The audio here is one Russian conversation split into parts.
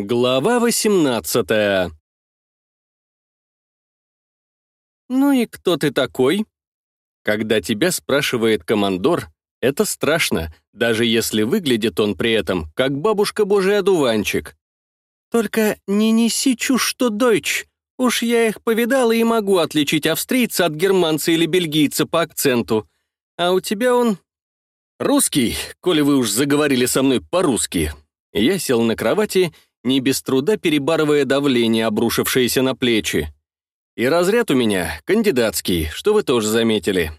Глава 18 «Ну и кто ты такой?» Когда тебя спрашивает командор, это страшно, даже если выглядит он при этом, как бабушка божий одуванчик. «Только не неси чушь, что дойч. Уж я их повидала и могу отличить австрийца от германца или бельгийца по акценту. А у тебя он...» «Русский, коли вы уж заговорили со мной по-русски». Я сел на кровати не без труда перебарывая давление, обрушившееся на плечи. И разряд у меня кандидатский, что вы тоже заметили.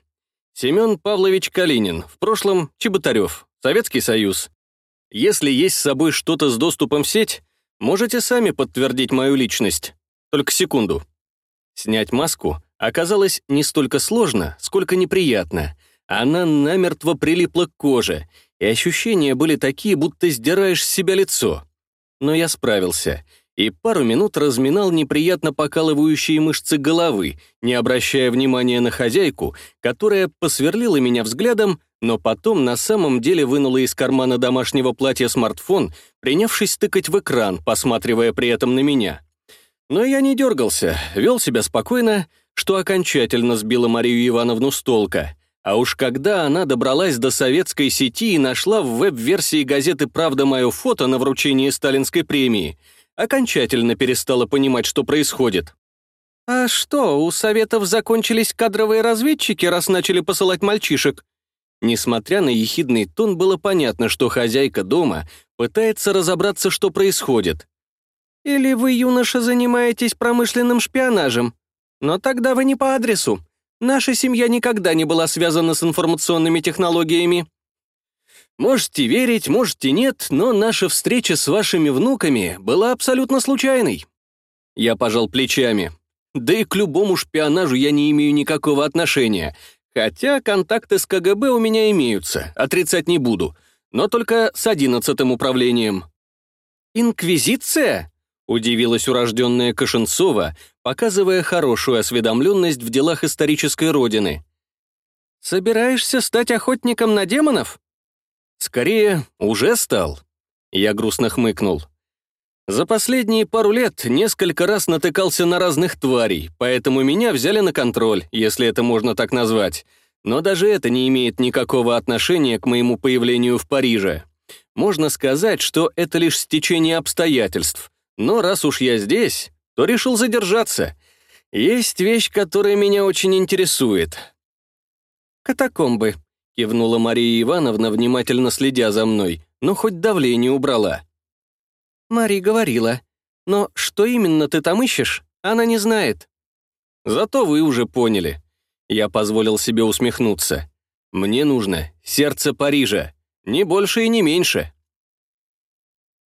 Семен Павлович Калинин, в прошлом Чеботарев, Советский Союз. Если есть с собой что-то с доступом в сеть, можете сами подтвердить мою личность. Только секунду. Снять маску оказалось не столько сложно, сколько неприятно. Она намертво прилипла к коже, и ощущения были такие, будто сдираешь с себя лицо но я справился и пару минут разминал неприятно покалывающие мышцы головы, не обращая внимания на хозяйку, которая посверлила меня взглядом, но потом на самом деле вынула из кармана домашнего платья смартфон, принявшись тыкать в экран, посматривая при этом на меня. Но я не дергался, вел себя спокойно, что окончательно сбило Марию Ивановну с толка. А уж когда она добралась до советской сети и нашла в веб-версии газеты «Правда» мое фото на вручении сталинской премии, окончательно перестала понимать, что происходит. «А что, у Советов закончились кадровые разведчики, раз начали посылать мальчишек?» Несмотря на ехидный тон, было понятно, что хозяйка дома пытается разобраться, что происходит. «Или вы, юноша, занимаетесь промышленным шпионажем? Но тогда вы не по адресу. Наша семья никогда не была связана с информационными технологиями. Можете верить, можете нет, но наша встреча с вашими внуками была абсолютно случайной. Я пожал плечами. Да и к любому шпионажу я не имею никакого отношения. Хотя контакты с КГБ у меня имеются, отрицать не буду, но только с одиннадцатым управлением. «Инквизиция?» — удивилась урожденная Кашенцова, показывая хорошую осведомленность в делах исторической родины. «Собираешься стать охотником на демонов?» «Скорее, уже стал», — я грустно хмыкнул. «За последние пару лет несколько раз натыкался на разных тварей, поэтому меня взяли на контроль, если это можно так назвать. Но даже это не имеет никакого отношения к моему появлению в Париже. Можно сказать, что это лишь стечение обстоятельств. Но раз уж я здесь, то решил задержаться. Есть вещь, которая меня очень интересует. «Катакомбы», — кивнула Мария Ивановна, внимательно следя за мной, но хоть давление убрала. Мария говорила, «Но что именно ты там ищешь, она не знает». «Зато вы уже поняли». Я позволил себе усмехнуться. «Мне нужно сердце Парижа, не больше и не меньше».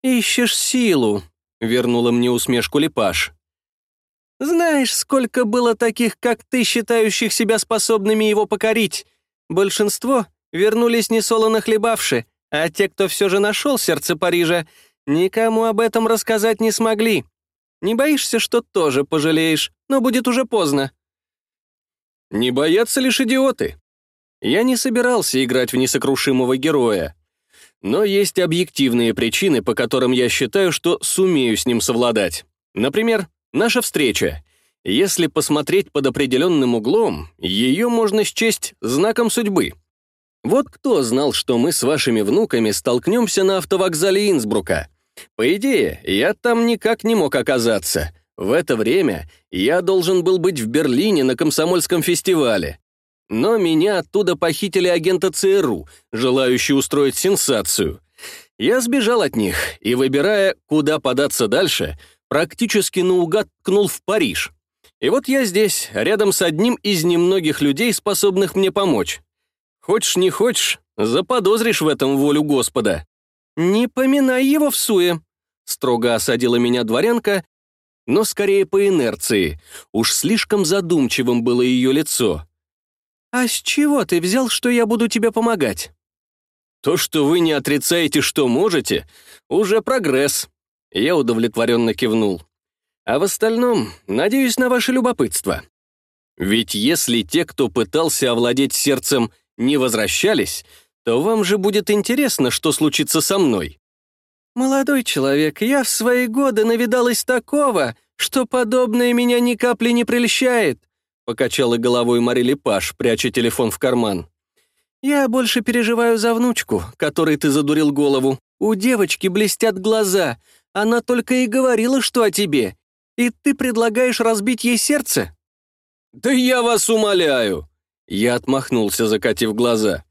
«Ищешь силу», вернула мне усмешку Лепаш. «Знаешь, сколько было таких, как ты, считающих себя способными его покорить? Большинство вернулись несолоно хлебавши, а те, кто все же нашел сердце Парижа, никому об этом рассказать не смогли. Не боишься, что тоже пожалеешь, но будет уже поздно?» «Не боятся лишь идиоты», я не собирался играть в несокрушимого героя. Но есть объективные причины, по которым я считаю, что сумею с ним совладать. Например, наша встреча. Если посмотреть под определенным углом, ее можно счесть знаком судьбы. Вот кто знал, что мы с вашими внуками столкнемся на автовокзале Инсбрука? По идее, я там никак не мог оказаться. В это время я должен был быть в Берлине на комсомольском фестивале. Но меня оттуда похитили агента ЦРУ, желающие устроить сенсацию. Я сбежал от них и, выбирая, куда податься дальше, практически наугад ткнул в Париж. И вот я здесь, рядом с одним из немногих людей, способных мне помочь. Хочешь не хочешь, заподозришь в этом волю Господа. «Не поминай его в суе», — строго осадила меня дворянка, но скорее по инерции. Уж слишком задумчивым было ее лицо. «А с чего ты взял, что я буду тебе помогать?» «То, что вы не отрицаете, что можете, уже прогресс», — я удовлетворенно кивнул. «А в остальном, надеюсь на ваше любопытство. Ведь если те, кто пытался овладеть сердцем, не возвращались, то вам же будет интересно, что случится со мной. «Молодой человек, я в свои годы навидалась такого, что подобное меня ни капли не прельщает», покачала головой Марили Паш, пряча телефон в карман. «Я больше переживаю за внучку, которой ты задурил голову. У девочки блестят глаза. Она только и говорила, что о тебе. И ты предлагаешь разбить ей сердце?» «Да я вас умоляю!» Я отмахнулся, закатив глаза.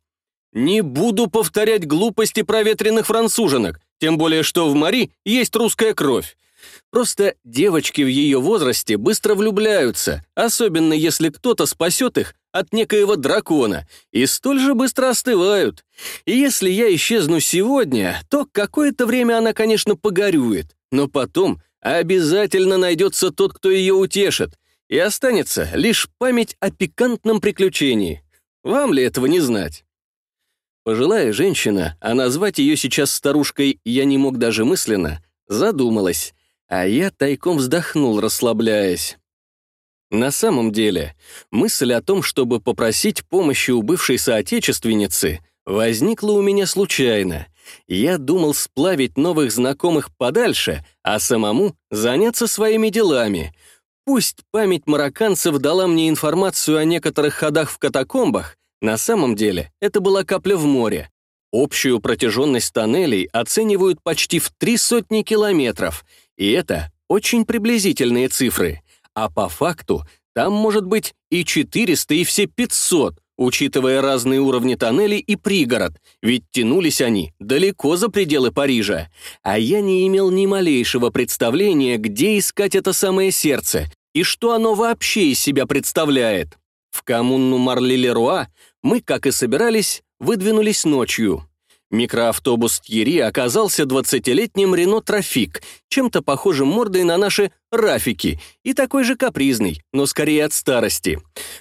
«Не буду повторять глупости проветренных француженок. Тем более, что в Мари есть русская кровь. Просто девочки в ее возрасте быстро влюбляются, особенно если кто-то спасет их от некоего дракона, и столь же быстро остывают. И если я исчезну сегодня, то какое-то время она, конечно, погорюет, но потом обязательно найдется тот, кто ее утешит, и останется лишь память о пикантном приключении. Вам ли этого не знать? Пожилая женщина, а назвать ее сейчас старушкой я не мог даже мысленно, задумалась, а я тайком вздохнул, расслабляясь. На самом деле, мысль о том, чтобы попросить помощи у бывшей соотечественницы, возникла у меня случайно. Я думал сплавить новых знакомых подальше, а самому заняться своими делами. Пусть память марокканцев дала мне информацию о некоторых ходах в катакомбах, на самом деле, это была капля в море. Общую протяженность тоннелей оценивают почти в три сотни километров, и это очень приблизительные цифры. А по факту там может быть и 400, и все 500, учитывая разные уровни тоннелей и пригород, ведь тянулись они далеко за пределы Парижа. А я не имел ни малейшего представления, где искать это самое сердце и что оно вообще из себя представляет. В коммуну Марли-Леруа мы, как и собирались, выдвинулись ночью. Микроавтобус Тьери оказался 20-летним Рено Трафик, чем-то похожим мордой на наши Рафики, и такой же капризный, но скорее от старости.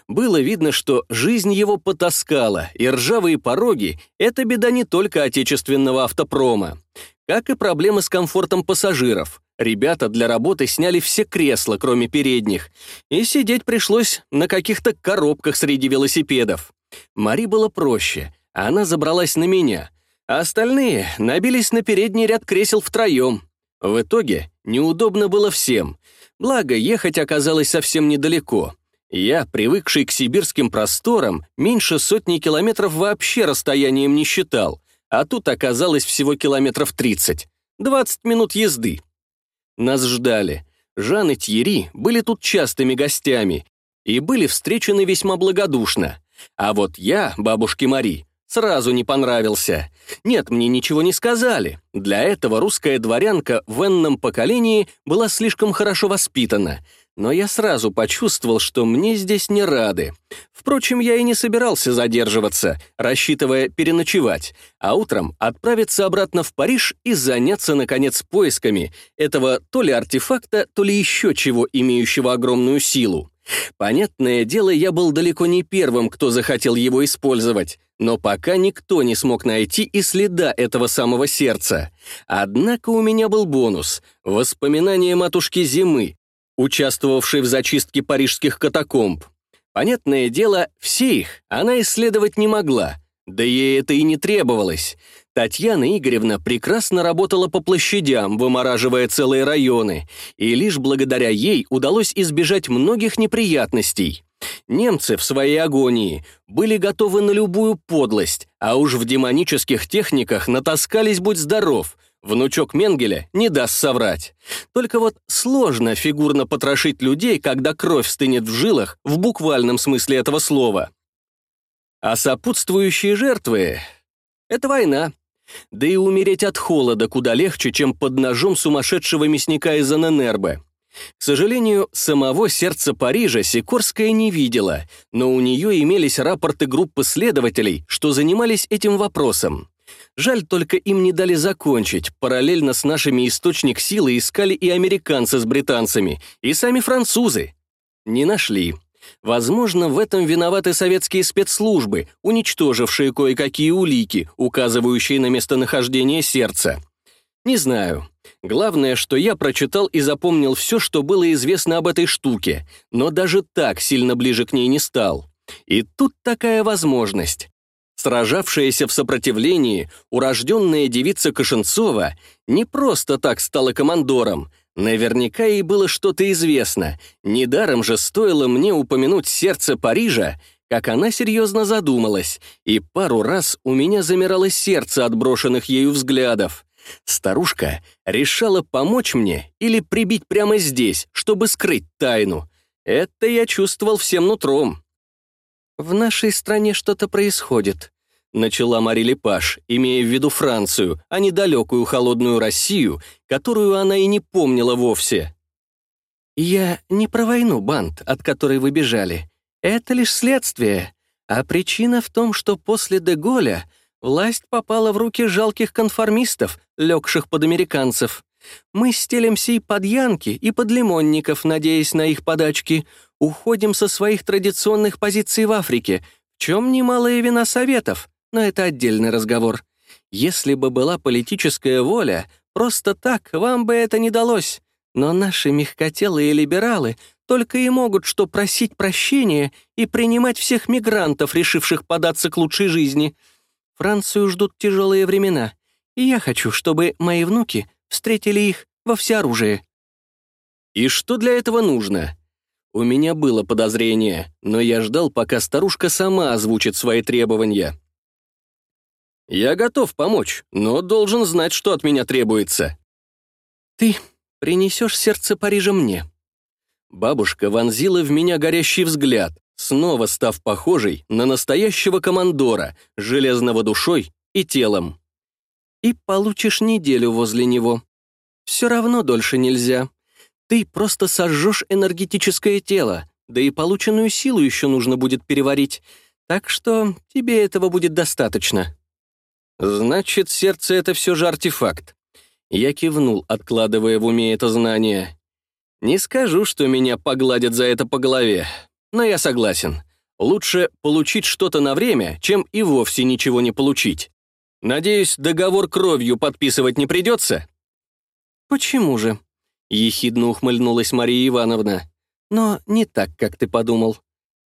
Было видно, что жизнь его потаскала, и ржавые пороги — это беда не только отечественного автопрома. Как и проблемы с комфортом пассажиров. Ребята для работы сняли все кресла, кроме передних, и сидеть пришлось на каких-то коробках среди велосипедов. Мари было проще, она забралась на меня, а остальные набились на передний ряд кресел втроем. В итоге неудобно было всем, благо ехать оказалось совсем недалеко. Я, привыкший к сибирским просторам, меньше сотни километров вообще расстоянием не считал, а тут оказалось всего километров 30. 20 минут езды. Нас ждали. Жан и Тьери были тут частыми гостями и были встречены весьма благодушно. А вот я, бабушке Мари, сразу не понравился. Нет, мне ничего не сказали. Для этого русская дворянка в энном поколении была слишком хорошо воспитана. Но я сразу почувствовал, что мне здесь не рады. Впрочем, я и не собирался задерживаться, рассчитывая переночевать, а утром отправиться обратно в Париж и заняться, наконец, поисками этого то ли артефакта, то ли еще чего, имеющего огромную силу. Понятное дело, я был далеко не первым, кто захотел его использовать, но пока никто не смог найти и следа этого самого сердца. Однако у меня был бонус — воспоминания матушки Зимы, участвовавшей в зачистке парижских катакомб. Понятное дело, все их она исследовать не могла, да ей это и не требовалось. Татьяна Игоревна прекрасно работала по площадям, вымораживая целые районы, и лишь благодаря ей удалось избежать многих неприятностей. Немцы в своей агонии были готовы на любую подлость, а уж в демонических техниках натаскались будь здоров. Внучок Менгеля не даст соврать. Только вот сложно фигурно потрошить людей, когда кровь стынет в жилах в буквальном смысле этого слова. А сопутствующие жертвы — это война. Да и умереть от холода куда легче, чем под ножом сумасшедшего мясника из Аненербе. К сожалению, самого сердца Парижа Сикорская не видела, но у нее имелись рапорты группы следователей, что занимались этим вопросом. Жаль, только им не дали закончить. Параллельно с нашими источник силы искали и американцы с британцами, и сами французы. Не нашли. Возможно, в этом виноваты советские спецслужбы, уничтожившие кое-какие улики, указывающие на местонахождение сердца. Не знаю. Главное, что я прочитал и запомнил все, что было известно об этой штуке, но даже так сильно ближе к ней не стал. И тут такая возможность. Сражавшаяся в сопротивлении, урожденная девица Кошенцова не просто так стала командором. Наверняка ей было что-то известно. Недаром же стоило мне упомянуть сердце Парижа, как она серьезно задумалась, и пару раз у меня замирало сердце от брошенных ею взглядов. Старушка решала помочь мне или прибить прямо здесь, чтобы скрыть тайну. Это я чувствовал всем нутром. «В нашей стране что-то происходит», — начала Мари Лепаш, имея в виду Францию, а не далекую холодную Россию, которую она и не помнила вовсе. «Я не про войну, банд, от которой вы бежали. Это лишь следствие. А причина в том, что после Деголя власть попала в руки жалких конформистов, легших под американцев. Мы стелимся и под янки, и под лимонников, надеясь на их подачки, уходим со своих традиционных позиций в Африке, в чем немалая вина Советов, но это отдельный разговор. Если бы была политическая воля, просто так вам бы это не далось. Но наши мягкотелые либералы только и могут что просить прощения и принимать всех мигрантов, решивших податься к лучшей жизни. Францию ждут тяжелые времена, и я хочу, чтобы мои внуки встретили их во всеоружии. И что для этого нужно? У меня было подозрение, но я ждал, пока старушка сама озвучит свои требования. Я готов помочь, но должен знать, что от меня требуется. Ты принесешь сердце Парижа мне, Бабушка вонзила в меня горящий взгляд, снова став похожей на настоящего командора, железного душой и телом. И получишь неделю возле него. Все равно дольше нельзя. Ты просто сожжешь энергетическое тело, да и полученную силу еще нужно будет переварить, так что тебе этого будет достаточно. Значит, сердце — это все же артефакт. Я кивнул, откладывая в уме это знание. Не скажу, что меня погладят за это по голове, но я согласен. Лучше получить что-то на время, чем и вовсе ничего не получить. Надеюсь, договор кровью подписывать не придется? Почему же? Ехидно ухмыльнулась Мария Ивановна. Но не так, как ты подумал.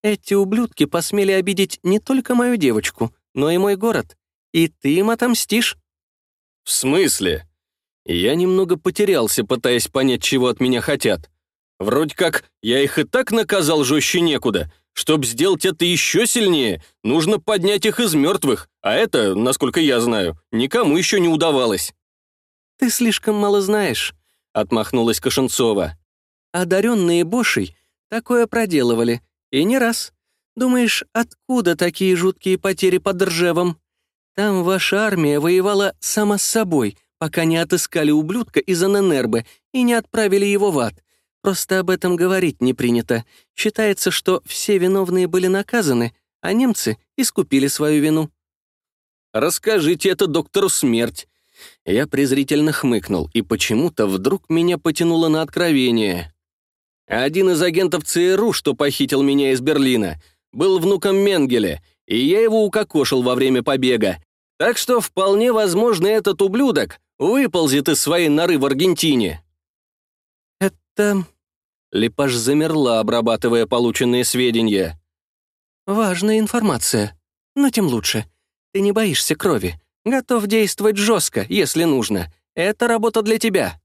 Эти ублюдки посмели обидеть не только мою девочку, но и мой город. И ты им отомстишь. В смысле? Я немного потерялся, пытаясь понять, чего от меня хотят. Вроде как я их и так наказал жестче некуда. Чтоб сделать это еще сильнее, нужно поднять их из мертвых, а это, насколько я знаю, никому еще не удавалось. «Ты слишком мало знаешь», — отмахнулась Кошенцова. «Одаренные Бошей такое проделывали, и не раз. Думаешь, откуда такие жуткие потери под Ржевом? Там ваша армия воевала сама с собой, пока не отыскали ублюдка из Аненербы и не отправили его в ад. Просто об этом говорить не принято. Считается, что все виновные были наказаны, а немцы искупили свою вину. «Расскажите это доктору смерть». Я презрительно хмыкнул, и почему-то вдруг меня потянуло на откровение. Один из агентов ЦРУ, что похитил меня из Берлина, был внуком Менгеля, и я его укокошил во время побега. Так что вполне возможно этот ублюдок выползет из своей норы в Аргентине. Это... Лепаш замерла, обрабатывая полученные сведения. «Важная информация. Но тем лучше. Ты не боишься крови. Готов действовать жестко, если нужно. Это работа для тебя.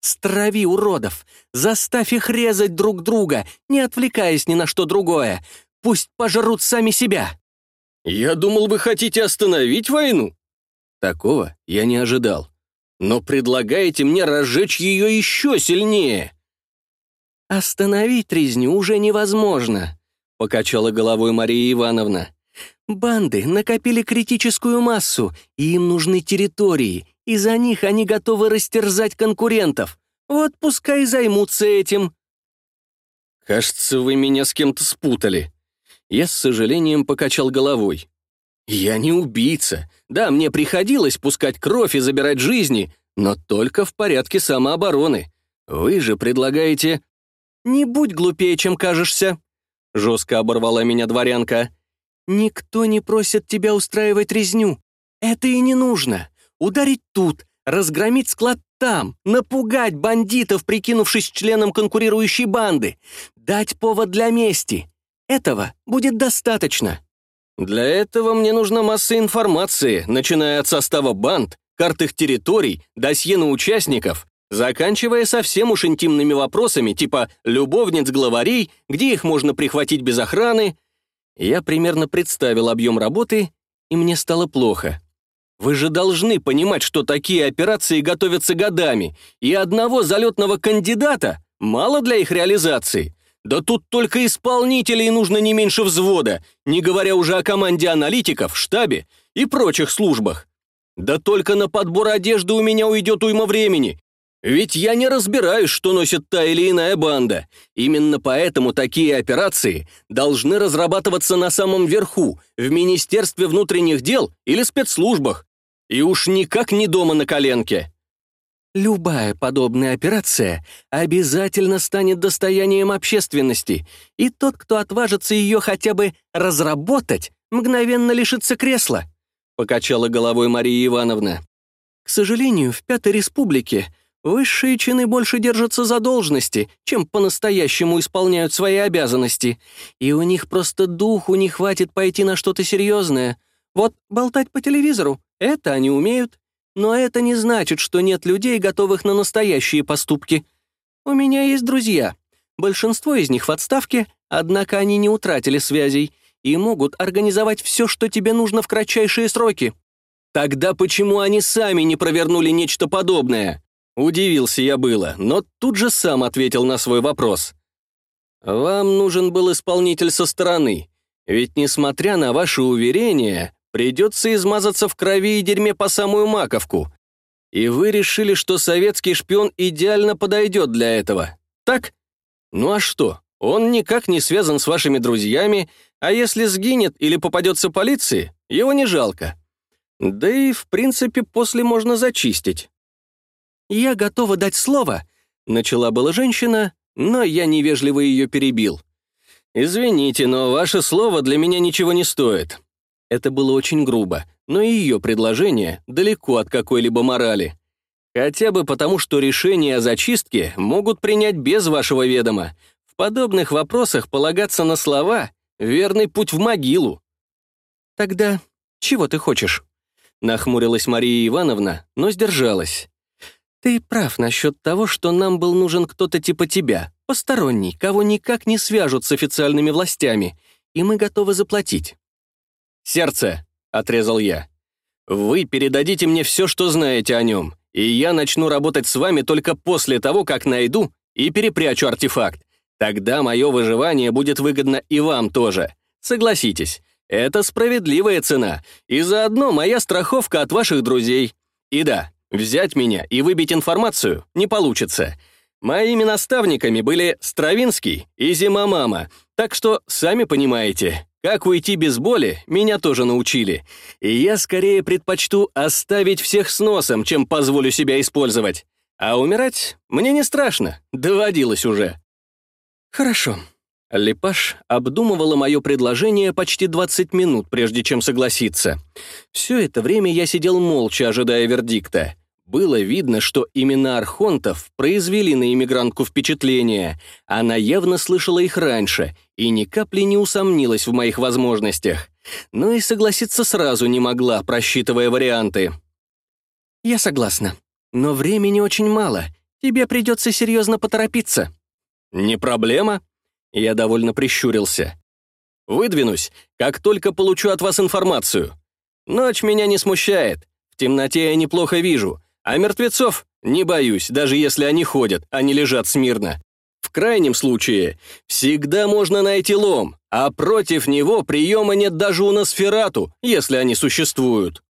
Страви уродов. Заставь их резать друг друга, не отвлекаясь ни на что другое. Пусть пожрут сами себя». «Я думал, вы хотите остановить войну?» Такого я не ожидал но предлагаете мне разжечь ее еще сильнее». «Остановить резню уже невозможно», — покачала головой Мария Ивановна. «Банды накопили критическую массу, и им нужны территории, и за них они готовы растерзать конкурентов. Вот пускай займутся этим». «Кажется, вы меня с кем-то спутали». Я с сожалением покачал головой. «Я не убийца. Да, мне приходилось пускать кровь и забирать жизни, но только в порядке самообороны. Вы же предлагаете...» «Не будь глупее, чем кажешься», — жестко оборвала меня дворянка. «Никто не просит тебя устраивать резню. Это и не нужно. Ударить тут, разгромить склад там, напугать бандитов, прикинувшись членом конкурирующей банды, дать повод для мести. Этого будет достаточно». Для этого мне нужна масса информации, начиная от состава банд, карт их территорий, досье на участников, заканчивая совсем уж интимными вопросами, типа любовниц главарей, где их можно прихватить без охраны. Я примерно представил объем работы, и мне стало плохо. Вы же должны понимать, что такие операции готовятся годами, и одного залетного кандидата мало для их реализации. Да тут только исполнителей нужно не меньше взвода, не говоря уже о команде аналитиков, штабе и прочих службах. Да только на подбор одежды у меня уйдет уйма времени. Ведь я не разбираюсь, что носит та или иная банда. Именно поэтому такие операции должны разрабатываться на самом верху, в Министерстве внутренних дел или спецслужбах. И уж никак не дома на коленке. Любая подобная операция обязательно станет достоянием общественности, и тот, кто отважится ее хотя бы разработать, мгновенно лишится кресла», — покачала головой Мария Ивановна. «К сожалению, в Пятой Республике высшие чины больше держатся за должности, чем по-настоящему исполняют свои обязанности, и у них просто духу не хватит пойти на что-то серьезное. Вот болтать по телевизору — это они умеют, но это не значит, что нет людей, готовых на настоящие поступки. У меня есть друзья. Большинство из них в отставке, однако они не утратили связей и могут организовать все, что тебе нужно в кратчайшие сроки. Тогда почему они сами не провернули нечто подобное? Удивился я было, но тут же сам ответил на свой вопрос. Вам нужен был исполнитель со стороны, ведь, несмотря на ваши уверения, Придется измазаться в крови и дерьме по самую маковку. И вы решили, что советский шпион идеально подойдет для этого. Так? Ну а что? Он никак не связан с вашими друзьями, а если сгинет или попадется полиции, его не жалко. Да и, в принципе, после можно зачистить. «Я готова дать слово», — начала была женщина, но я невежливо ее перебил. «Извините, но ваше слово для меня ничего не стоит. Это было очень грубо, но и ее предложение далеко от какой-либо морали. Хотя бы потому, что решение о зачистке могут принять без вашего ведома. В подобных вопросах полагаться на слова — верный путь в могилу. «Тогда чего ты хочешь?» Нахмурилась Мария Ивановна, но сдержалась. «Ты прав насчет того, что нам был нужен кто-то типа тебя, посторонний, кого никак не свяжут с официальными властями, и мы готовы заплатить. «Сердце», — отрезал я. «Вы передадите мне все, что знаете о нем, и я начну работать с вами только после того, как найду и перепрячу артефакт. Тогда мое выживание будет выгодно и вам тоже. Согласитесь, это справедливая цена, и заодно моя страховка от ваших друзей. И да, взять меня и выбить информацию не получится. Моими наставниками были Стравинский и Зима-мама, так что, сами понимаете, как уйти без боли, меня тоже научили. И я скорее предпочту оставить всех с носом, чем позволю себя использовать. А умирать мне не страшно, доводилось уже. Хорошо. Лепаш обдумывала мое предложение почти 20 минут, прежде чем согласиться. Все это время я сидел молча, ожидая вердикта. Было видно, что имена архонтов произвели на иммигрантку впечатление. Она явно слышала их раньше и ни капли не усомнилась в моих возможностях. Но и согласиться сразу не могла, просчитывая варианты. «Я согласна. Но времени очень мало. Тебе придется серьезно поторопиться». «Не проблема?» Я довольно прищурился. «Выдвинусь, как только получу от вас информацию. Ночь меня не смущает. В темноте я неплохо вижу, а мертвецов не боюсь, даже если они ходят, а не лежат смирно. В крайнем случае, всегда можно найти лом, а против него приема нет даже у Носферату, если они существуют.